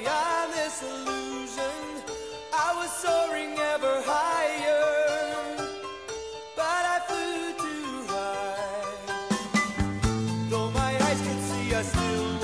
beyond this illusion. I was soaring ever higher, but I flew too high. Though my eyes can see, I still